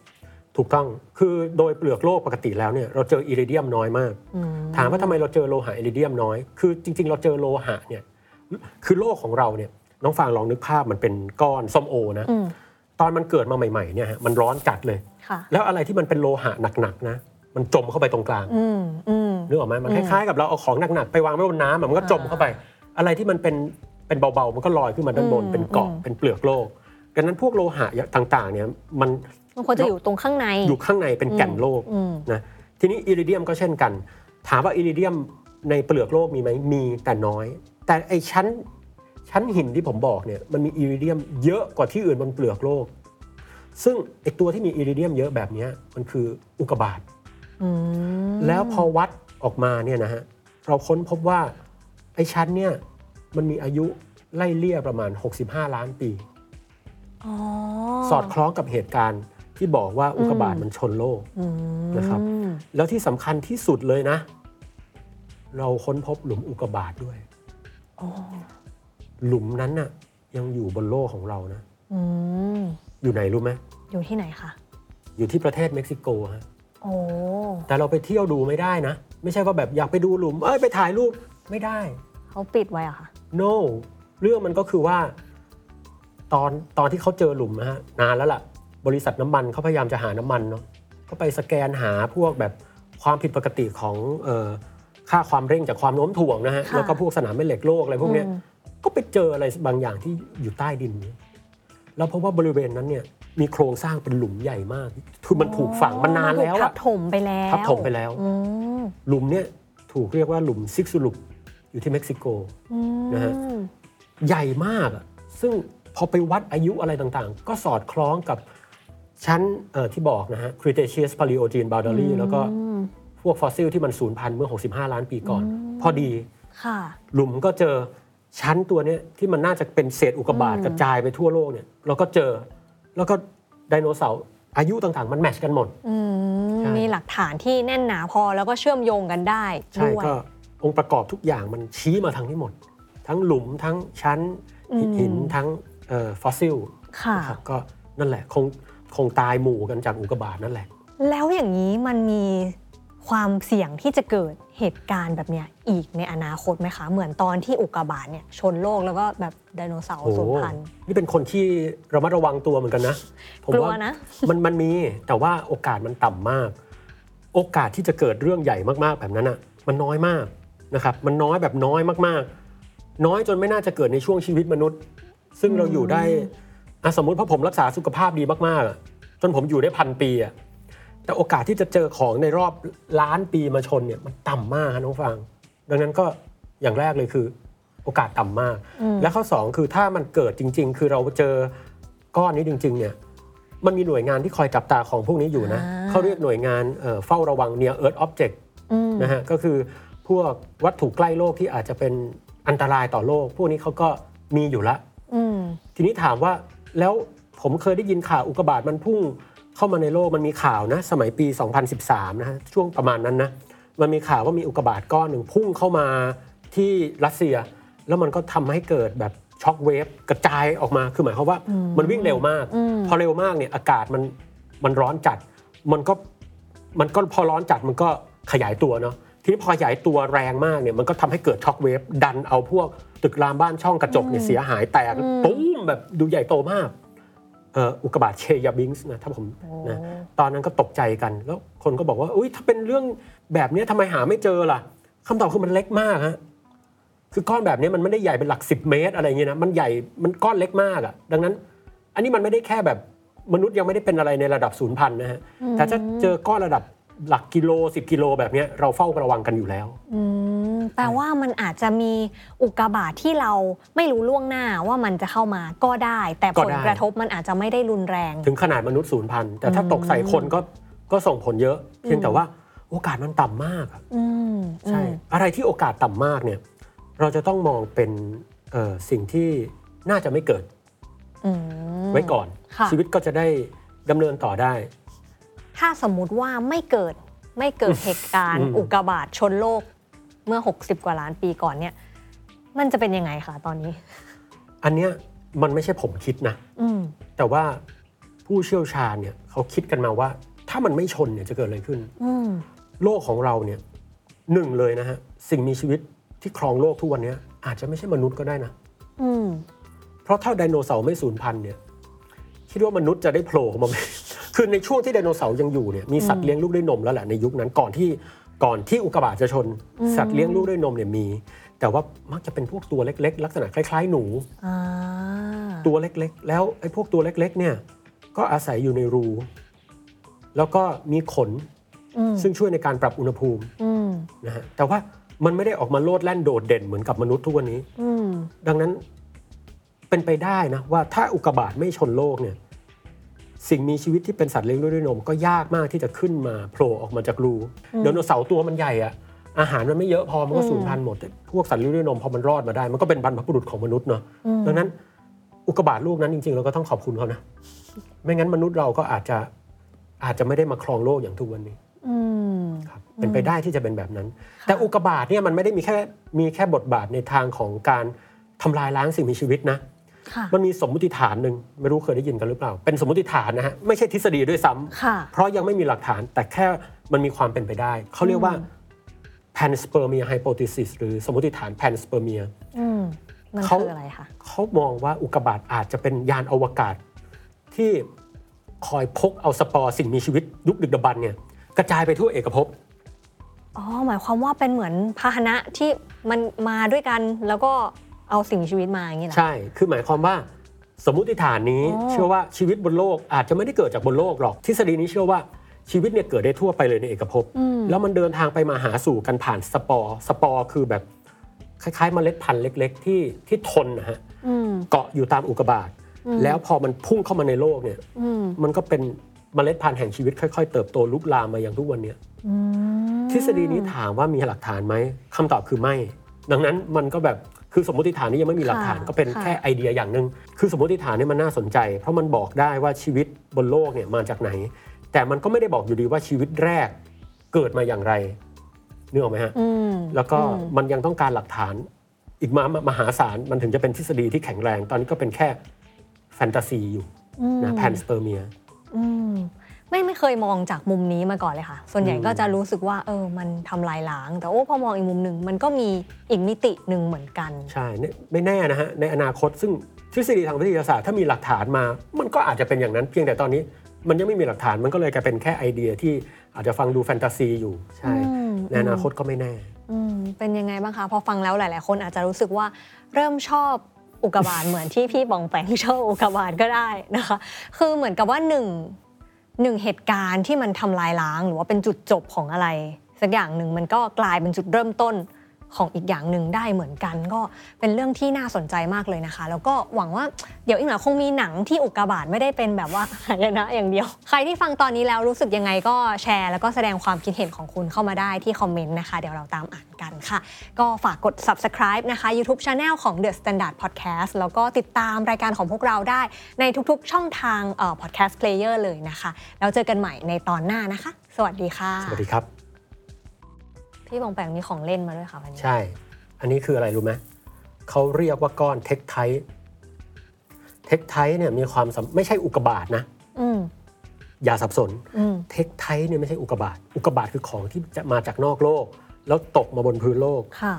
ถูกต้องคือโดยเปลือกโลกปกติแล้วเนี่ยเราเจออิริเดียมน้อยมากอืมถามว่าทำไมเราเจอโลหะอิริเดียมน้อย คือจริง ๆ เราเจอโลหะเนี่ยคือโลกของเราเนี่ยน้องฟางลองนึกภาพมันเป็นก้อนส้มโอนะอืมตอนมันเกิดมาใหม่ๆเนี่ยฮะมันร้อนจัดเลยค่ะแล้วอะไรที่มันเป็นโลหะหนักๆนะมันจมเข้าไปตรงกลางอืมอืมนึกออกไหมมันอืคมล้ายๆกับเราเอาของหนักๆไปวางไว้บนน้ำอะมันก็จมเข้าไป อะไรที่มันเป็นเป็นเบาๆ มันก็ลอยขึ้นมาด้านบนอืมเป็นเกาะอืมเป็นเปลือกโลกดังนั้นพวกโลหะต่างๆเนี่ยมัน มันควรจะอยู่ตรงข้างใน อยู่ข้างในเป็นแก่นโลกอืมนะทีนี้อิริเดียมก็เช่นกัน ถามว่าอิริเดียมในเปลือกโลกมีไหมมีแต่น้อย แต่ไอชั้นชั้นหินที่ผมบอกเนี่ยมันมีอิริเดียมเยอะกว่าที่อื่นบนเปลือกโลก ซึ่งไอตัวที่มีอิริเดียมเยอะแบบเนี้ยมันคืออุกกาบาตอืมแล้วพอวัดออกมาเนี่ยนะฮะเราค้นพบว่าไอชั้นเนี่ยมันมีอายุไล่เลี่ยประมาณ 65 ล้านปีอ๋อสอดคล้องกับเหตุการณ์ ที่บอกว่าอุกกาบาตมันชนโลกอืมนะครับ แล้วที่สำคัญที่สุดเลยนะ เราค้นพบหลุมอุกกาบาตด้วยอ๋อหลุมนั้นน่ะ ยังอยู่บนโลกของเรานะอืมอยู่ไหนรู้ไหมอยู่ที่ไหนคะอยู่ที่ประเทศเม็กซิโกฮะโอ้แต่เราไปเที่ยวดูไม่ได้นะ ไม่ใช่ว่าแบบอยากไปดูหลุม เอ้ยไปถ่ายรูปไม่ได้ เขาปิดไว้เหรอะค่ะ no เรื่องมันก็คือว่า ตอนตอนที่เขาเจอหลุมนะฮะนานแล้วล่ะ บริษัทน้ำมันเขาพยายามจะหาน้ำมันเนาะก็ไปสแกนหาพวกแบบความผิดปกติของเออค่าความเร่งจากความโน้มถ่วงนะฮะค่ะแล้วก็พวกสนามแม่เหล็กโลกอะไรพวกเนี้ยอืมก็ไปเจออะไรบางอย่างที่อยู่ใต้ดินเนี่ยแล้วเพราะว่าบริเวณนั้นเนี่ยมีโครงสร้างเป็นหลุมใหญ่มาก คือมันถูกฝังมานานแล้วถูกทัอะบถมไปแล้วทับถมไปแล้วอืมหลุมเนี่ยถูกเรียกว่าหลุมซิกซูลุปอยู่ที่เม็กซิโกอืมนะฮะใหญ่มากอะซึ่งพอไปวัดอายุอะไรต่างๆ ก็สอดคล้องกับ ชั้นเอ่อที่บอกนะฮะ Cretaceous Paleogene Boundary แล้วก็พวกฟอสซิลที่มันสูญพันธุ์เมื่อ 65 ล้านปีก่อน พอดีค่ะหลุมก็เจอชั้นตัวเนี้ยที่มันน่าจะเป็นเศษอุกกาบาตอืมกระจายไปทั่วโลกเนี่ยเราก็เจอแล้วก็ไดโนเสาร์อายุต่างๆ มัน match กันหมดอืมใช่มีหลักฐานที่แน่นหนาพอแล้วก็เชื่อมโยงกันได้ใช่ด้วยก็องค์ประกอบทุกอย่างมันชี้มาทางนี้หมด ทั้งหลุมทั้งชั้นอืมหินทั้งฟอสซิลค่ะนะครับก็นั่นแหละคง คงตายหมู่กันจากอุกกาบาตนั่นแหละ แล้วอย่างนี้มันมีความเสี่ยงที่จะเกิดเหตุการณ์แบบเนี้ยอีกในอนาคตไหมคะ เหมือนตอนที่อุกกาบาตเนี่ยชนโลกแล้วก็แบบไดโนเสาร์โอ้สูญพันธุ์นี่เป็นคนที่ระมัดระวังตัวเหมือนกันนะผมกลัวว่านะมันมันมีแต่ว่าโอกาสมันต่ำมาก โอกาสที่จะเกิดเรื่องใหญ่มากๆแบบนั้นอะ มันน้อยมากนะครับ มันน้อยแบบน้อยมากๆ น้อยจนไม่น่าจะเกิดในช่วงชีวิตมนุษย์ ซึ่งเราอยู่ได้อะ สมมุติพอผมรักษาสุขภาพดีมากๆอะจนผมอยู่ได้พันปีอะแต่โอกาสที่จะเจอของในรอบล้านปีมาชนเนี่ยมันต่ำมากครับน้องฟังดังนั้นก็อย่างแรกเลยคือ โอกาสต่ำมากอืมและข้อสองคือถ้ามันเกิดจริง ๆ คือเราเจอก้อนนี้จริง ๆ เนี่ยมันมีหน่วยงานที่คอยจับตาของพวกนี้อยู่นะอ่าเขาเรียกหน่วยงานเอ่อเฝ้าระวัง near earth object อืมนะฮะก็คือพวกวัตถุใกล้โลกที่อาจจะเป็นอันตรายต่อโลก พวกนี้เขาก็มีอยู่ละอืมทีนี้ถามว่า แล้วผมเคยได้ยินข่าวอุกกาบาตมันพุ่งเข้ามาในโลกมันมีข่าวนะ สมัยปี 2013 นะฮะช่วงประมาณนั้นนะมันมีข่าวว่ามีอุกกาบาตก้อนหนึ่งพุ่งเข้ามาที่รัสเซีย แล้วมันก็ทำให้เกิดแบบช็อคเวฟกระจายออกมาคือหมายความว่าอืมมันวิ่งเร็วมากอืมพอเร็วมากเนี่ยอากาศมันมันร้อนจัด มันก็มันก็พอร้อนจัดมันก็ขยายตัวเนาะ ทีนี้พอขยายตัวแรงมากเนี่ยมันก็ทำให้เกิดช็อคเวฟดันเอาพวกตึกรามบ้านช่องกระจกเนี่ยเสียหายแตกตุ้มแบบดูใหญ่โตมากเอ่ออุกกาบาตเชยาบิงส์นะถ้าผมนะตอนนั้นก็ตกใจกันแล้วคนก็บอกว่าอุ้ยถ้าเป็นเรื่องแบบเนี้ยทำไมหาไม่เจอล่ะคำตอบคือมันเล็กมากฮะคือก้อนแบบนี้มันไม่ได้ใหญ่เป็นหลัก 10 เมตร อะไรเงี้ยนะมันใหญ่มันก้อนเล็กมากอะ่ะ ดังนั้น อันนี้มันไม่ได้แค่แบบมนุษย์ยังไม่ได้เป็นอะไรในระดับศูนย์พันนะฮะแต่ถ้าเจอก้อนระดับ หลักกิโล 10 กิโลแบบเนี้ยเราเฝ้าระวังกันอยู่แล้วอืมแปลว่ามันอาจจะมีอุกกาบาตที่เราไม่รู้ล่วงหน้าว่ามันจะเข้ามาก็ได้ แต่ก็ผลได้กระทบมันอาจจะไม่ได้รุนแรง ถึงขนาดมนุษย์ศูนย์พันธุ์แต่ถ้าตกใส่คนก็ก็ส่งผลเยอะ เพียงแต่ว่าโอกาสมันต่ำมากอะอืมใช่อืมอะไรที่โอกาสต่ำมากเนี่ย เราจะต้องมองเป็นเอ่อสิ่งที่น่าจะไม่เกิดอืมไว้ก่อนค่ะชีวิตก็จะได้ดำเนินต่อได้ ถ้าสมมุติว่าไม่เกิดไม่เกิดเหตุการณ์อืมอุกกาบาตชนโลกเมื่อ 60 กว่าล้านปีก่อนเนี่ย มันจะเป็นยังไงคะตอนนี้ อันเนี้ยมันไม่ใช่ผมคิดนะอืมแต่ว่าผู้เชี่ยวชาญเนี่ยเขาคิดกันมาว่า ถ้ามันไม่ชนเนี่ยจะเกิดอะไรขึ้นอืมโลกของเราเนี่ยหนึ่งเลยนะฮะสิ่งมีชีวิตที่ครองโลกทุกวันเนี้ยอาจจะไม่ใช่มนุษย์ก็ได้นะอืมเพราะถ้าไดโนเสาร์ไม่สูญพันธุ์เนี่ยคิดว่ามนุษย์จะได้โผล่ออกมาไหม คือในช่วงที่ไดโนเสาร์ยังอยู่เนี่ยมีสัตว์เลี้ยงลูกด้วยนมแล้วแหละในยุคนั้นก่อนที่ก่อนที่อุกกาบาตจะชน สัตว์เลี้ยงลูกด้วยนมเนี่ยมี แต่ว่ามักจะเป็นพวกตัวเล็ก ๆ ลักษณะคล้าย ๆ หนูอ่าตัวเล็กๆ แล้วไอ้พวกตัวเล็กๆเนี่ยก็อาศัยอยู่ในรู แล้วก็มีขนอืมซึ่งช่วยในการปรับอุณหภูมิอืมนะฮะแต่ว่ามันไม่ได้ออกมาโลดแล่นโดดเด่นเหมือนกับมนุษย์ทุกวันนี้อืมดังนั้นเป็นไปได้นะว่าถ้าอุกกาบาตไม่ชนโลกเนี่ย สิ่งมีชีวิตที่เป็นสัตว์เลี้ยงลูกด้วยนมก็ยากมากที่จะขึ้นมาโผล่ออกมาจากรูไดโนเสาร์ตัวมันใหญ่อะอาหารมันไม่เยอะพอมันก็สูญพันธุ์หมดแต่พวกสัตว์เลี้ยงลูกด้วยนมพอมันรอดมาได้ มันก็เป็นบรรพบุรุษของมนุษย์เนาะดังนั้นอุกกาบาตลูกนั้นจริงๆเราก็ต้องขอบคุณเขานะไม่งั้นมนุษย์เราก็อาจจะอาจจะไม่ได้มาครองโลกอย่างทุกวันนี้อืมครับเป็นไปได้ที่จะเป็นแบบนั้น แต่อุกกาบาตเนี่ยมันไม่ได้มีแค่มีแค่บทบาทในทางของการทำลายล้างสิ่งมีชีวิตนะค่ะ มันมีสมมุติฐานหนึ่งไม่รู้เคยได้ยินกันหรือเปล่า เป็นสมมุติฐานนะฮะไม่ใช่ทฤษฎีด้วยซ้ำค่ะเพราะยังไม่มีหลักฐานแต่แค่มันมีความเป็นไปได้ เขาเรียกว่า panspermia hypothesis หรือสมมติฐาน panspermia อืมมันเขาคืออะไรคะเขามองว่าอุกกาบาตอาจจะเป็นยานอวกาศ ที่คอยพกเอาสปอร์สิ่งมีชีวิตยุคดึกดำบรรพ์เนี่ยกระจายไปทั่วเอกภพอ๋อหมายความว่าเป็นเหมือนพาหนะที่มันมาด้วยกันแล้วก็ เอาสิ่งมีชีวิตมาอย่างนี้เหรอ ใช่ คือหมายความว่า สมมุติฐานนี้อ๋อ เชื่อว่าชีวิตบนโลกอาจจะไม่ได้เกิดจากบนโลกหรอก ทฤษฎีนี้เชื่อว่าชีวิตเนี่ยเกิดได้ทั่วไปเลยในเอกภพแล้วมันเดินทางไปมาหาสู่กันผ่านสปอร์ สปอร์คือแบบคล้ายๆเมล็ดพันธุ์เล็ก ๆ ที่ที่ทนนะฮะ อืมเกาะอยู่ตามอุกกาบาต แล้วพอมันพุ่งเข้ามาในโลกเนี่ย อืมมันก็เป็นเมล็ดพันธุ์แห่งชีวิตค่อยๆ เติบโตลุกลามมาอย่างทุกวันเนี้ย อืมทฤษฎีนี้ถามว่ามีหลักฐานไหมคำตอบคือไม่ ดังนั้นมันก็แบบ คือสมมติฐานนี้ยังไม่มีหลักฐานค่ะก็เป็นค่ะแค่ไอเดียอย่างหนึ่งคือสมมติฐานนี้มันน่าสนใจ เพราะมันบอกได้ว่าชีวิตบนโลกเนี่ยมาจากไหน แต่มันก็ไม่ได้บอกอยู่ดีว่าชีวิตแรกเกิดมาอย่างไรนึกออกไหมฮะอืมแล้วก็อืมมันยังต้องการหลักฐานอีกมามหาศาลมันถึงจะเป็นทฤษฎีที่แข็งแรง ตอนนี้ก็เป็นแค่แฟนตาซีอยู่นะแพนสเปอร์เมียอืม ไม่ไม่เคยมองจากมุมนี้มาก่อนเลยค่ะ ส่วนใหญ่อืมก็จะรู้สึกว่าเออมันทำลายล้าง แต่โอ้พอมองอีกมุมหนึ่งมันก็มีอีกมิติหนึ่งเหมือนกัน ใช่ไม่ไม่แน่นะฮะในอนาคตซึ่งทฤษฎีทางวิทยาศาสตร์ถ้ามีหลักฐานมา มันก็อาจจะเป็นอย่างนั้นเพียงแต่ตอนนี้ มันยังไม่มีหลักฐานมันก็เลยกลายเป็นแค่ไอเดียที่อาจจะฟังดูแฟนตาซีอยู่ใช่อืมในอนาคตก็ไม่แน่อืมเป็นยังไงบ้างคะพอฟังแล้วหลาย ๆ คนอาจจะรู้สึกว่าเริ่มชอบอุกกาบาตเหมือนที่พี่บองแปงชอบอุกกาบาตก็ได้นะคะ คือเหมือนกับว่าหนึ่ง หนึ่งเหตุการณ์ที่มันทำลายล้างหรือว่าเป็นจุดจบของอะไร สักอย่างหนึ่งมันก็กลายเป็นจุดเริ่มต้น ของอีกอย่างหนึ่งได้เหมือนกัน ก็เป็นเรื่องที่น่าสนใจมากเลยนะคะ แล้วก็หวังว่าเดี๋ยวอีกหน่อยคงมีหนังที่อุกกาบาตไม่ได้เป็นแบบว่าหายนะอย่างเดียว ใครที่ฟังตอนนี้แล้วรู้สึกยังไงก็แชร์ แล้วก็แสดงความคิดเห็นของคุณเข้ามาได้ที่คอมเมนต์นะคะ เดี๋ยวเราตามอ่านกันค่ะ ก็ฝากกด subscribe นะคะ YouTube Channel ของ The Standard Podcast แล้วก็ติดตามรายการของพวกเราได้ในทุกๆ ช่องทางเอ่อ podcast player เลยนะคะ แล้วเจอกันใหม่ในตอนหน้านะคะ สวัสดีค่ะ สวัสดีครับ พี่ป๋องแป๋งมีของเล่นมาด้วยค่ะวันนี้ ใช่ อันนี้คืออะไรรู้ไหมเขาเรียกว่าก้อน tektite tektite เนี่ยมีความสำไม่ใช่อุกกาบาตนะอืมอย่าสับสน อืม tektite เนี่ยไม่ใช่อุกกาบาตอุกกาบาตคือของที่จะมาจากนอกโลก แล้วตกมาบนพื้นโลก ค่ะ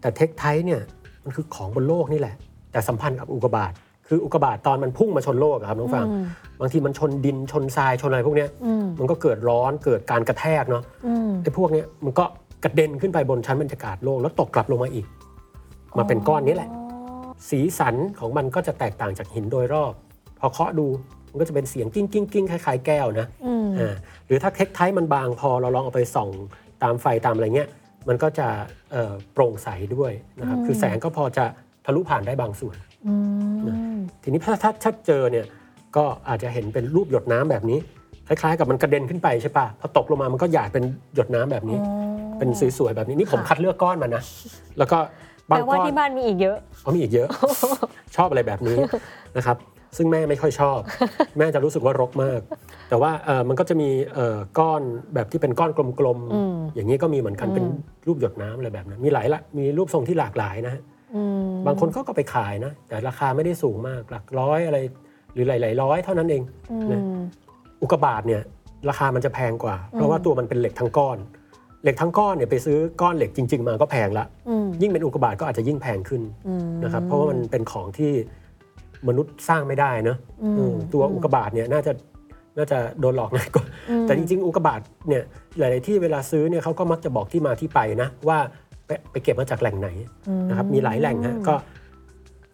แต่ tektite เนี่ยมันคือของบนโลกนี่แหละ แต่สัมพันธ์กับอุกกาบาตคืออุกกาบาตตอนมันพุ่งมาชนโลกอะครับน้องฟาง อืม บางทีมันชนดินชนทรายชนอะไรพวกเนี้ยอืมมันก็เกิดร้อนเกิดการกระแทกเนาะอืมไอ้พวกเนี้ยมันก็ กระเด็นขึ้นไปบนชั้นบรรยากาศโลกแล้วตกกลับลงมาอีก มาเป็นก้อนนี้แหละ สีสันของมันก็จะแตกต่างจากหินโดยรอบ พอเคาะดูมันก็จะเป็นเสียงกิ้งกิ้งกิ้งคล้ายๆแก้วนะอืมอ่าหรือถ้า tektite มันบางพอเราลองเอาไปส่องตามไฟตามอะไรเงี้ยมันก็จะเอ่อโปร่งใสด้วยนะครับคือแสงก็พอจะทะลุผ่านได้บางส่วนอืมทีนี้ถ้าถ้าถ้าเจอเนี่ยก็อาจจะเห็นเป็นรูปหยดน้ำแบบนี้ คล้ายๆ กับมันกระเด็นขึ้นไปใช่ปะพอตกลงมามันก็หยาดเป็นหยดน้ำแบบนี้ เป็นสวยๆแบบนี้นี่ผมค่ะคัดเลือกก้อนมานะ แล้วก็แปบาลงว่าก้อนที่บ้านมีอีกเยอะเขามีอีกเยอะ ชอบอะไรแบบนี้นะครับ ซึ่งแม่ไม่ค่อยชอบ แม่จะรู้สึกว่ารกมาก แต่ว่าเออมันก็จะมีเอ่อก้อนแบบที่เป็นก้อนกลมอืมๆอย่างนี้ก็มีเหมือนกันเป็นรูปหยดน้ำอะไรแบบนั้นมีหลายละมีรูปทรงที่หลากหลายนะฮะอืมบางคนเขาก็ไปขายนะ แต่ราคาไม่ได้สูงมากหลักร้อยอะไร หรือหลายๆร้อยเท่านั้นเองอืนะมอุกกาบาตเนี่ยราคามันจะแพงกว่า เพราะว่าตัวมันเป็นเหล็กทั้งก้อน เหล็กทั้งก้อนเนี่ยไปซื้อก้อนเหล็กจริง ๆ มาก็แพงละอืมยิ่งเป็นอุกกาบาตก็อาจจะยิ่งแพงขึ้นอืมนะครับเพราะว่ามันเป็นของที่มนุษย์สร้างไม่ได้เนอะอืมเออตัวอุกกาบาตเนี่ยน่าจะน่าจะโดนหลอกง่ายกว่าอืมแต่จริง ๆ อุกกาบาตเนี่ยหลาย ๆ ที่เวลาซื้อเนี่ยเขาก็มักจะบอกที่มาที่ไปนะว่าไปไปเก็บมาจากแหล่งไหนนะครับมีหลายแหล่งฮะก็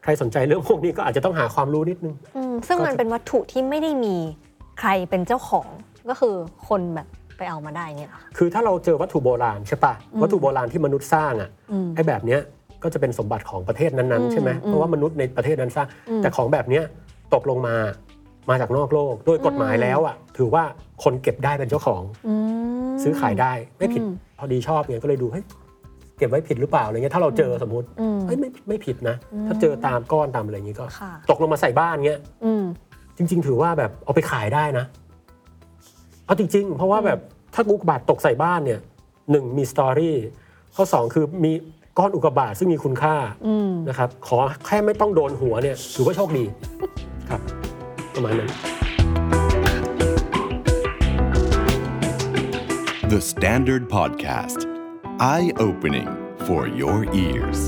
ใครสนใจเรื่องพวกนี้ก็อาจจะต้องหาความรู้นิดนึงอืมซึ่งก็มันจะเป็นวัตถุที่ไม่ได้มีใครเป็นเจ้าของก็คือคนแบบ ไปเอามาได้เนี่ยเหรอคะคือถ้าเราเจอวัตถุโบราณใช่ปะวัตถุโบราณที่มนุษย์สร้างอะอืม ไอ้แบบเนี้ยก็จะเป็นสมบัติของประเทศนั้นอืมๆใช่ไหมอืมเพราะว่ามนุษย์ในประเทศนั้นสร้างอืมแต่ของแบบเนี้ยตกลงมามาจากนอกโลก โดยกฎหมายอืม แล้วอะถือว่าคนเก็บได้เป็นเจ้าของอืม ซื้อขายได้ไม่ผิดอืม พอดีชอบเนี่ยก็เลยดูเฮ้ยเก็บไว้ผิดหรือเปล่าอะไรเงี้ยถ้าเราเจอสมมติอืม เฮ้ยไม่ไม่ผิดนะถ้าเจอตามก้อนตามอะไรอย่างงี้ก็ ค่ะ ตกลงมาใส่บ้านเงี้ย อืม จริง ๆ ถือว่าแบบเอาไปขายได้นะ เอาจริง ๆ เพราะว่าแบบถ้าอุกกาบาตตกใส่บ้านเนี่ยหนึ่งมีสตอรี่ข้อสองคือมีก้อนอุกกาบาตซึ่งมีคุณค่าอืมนะครับขอแค่ไม่ต้องโดนหัวเนี่ยถือว่าโชคดีครับประมาณนั้น The Standard Podcast. Eye opening for your ears.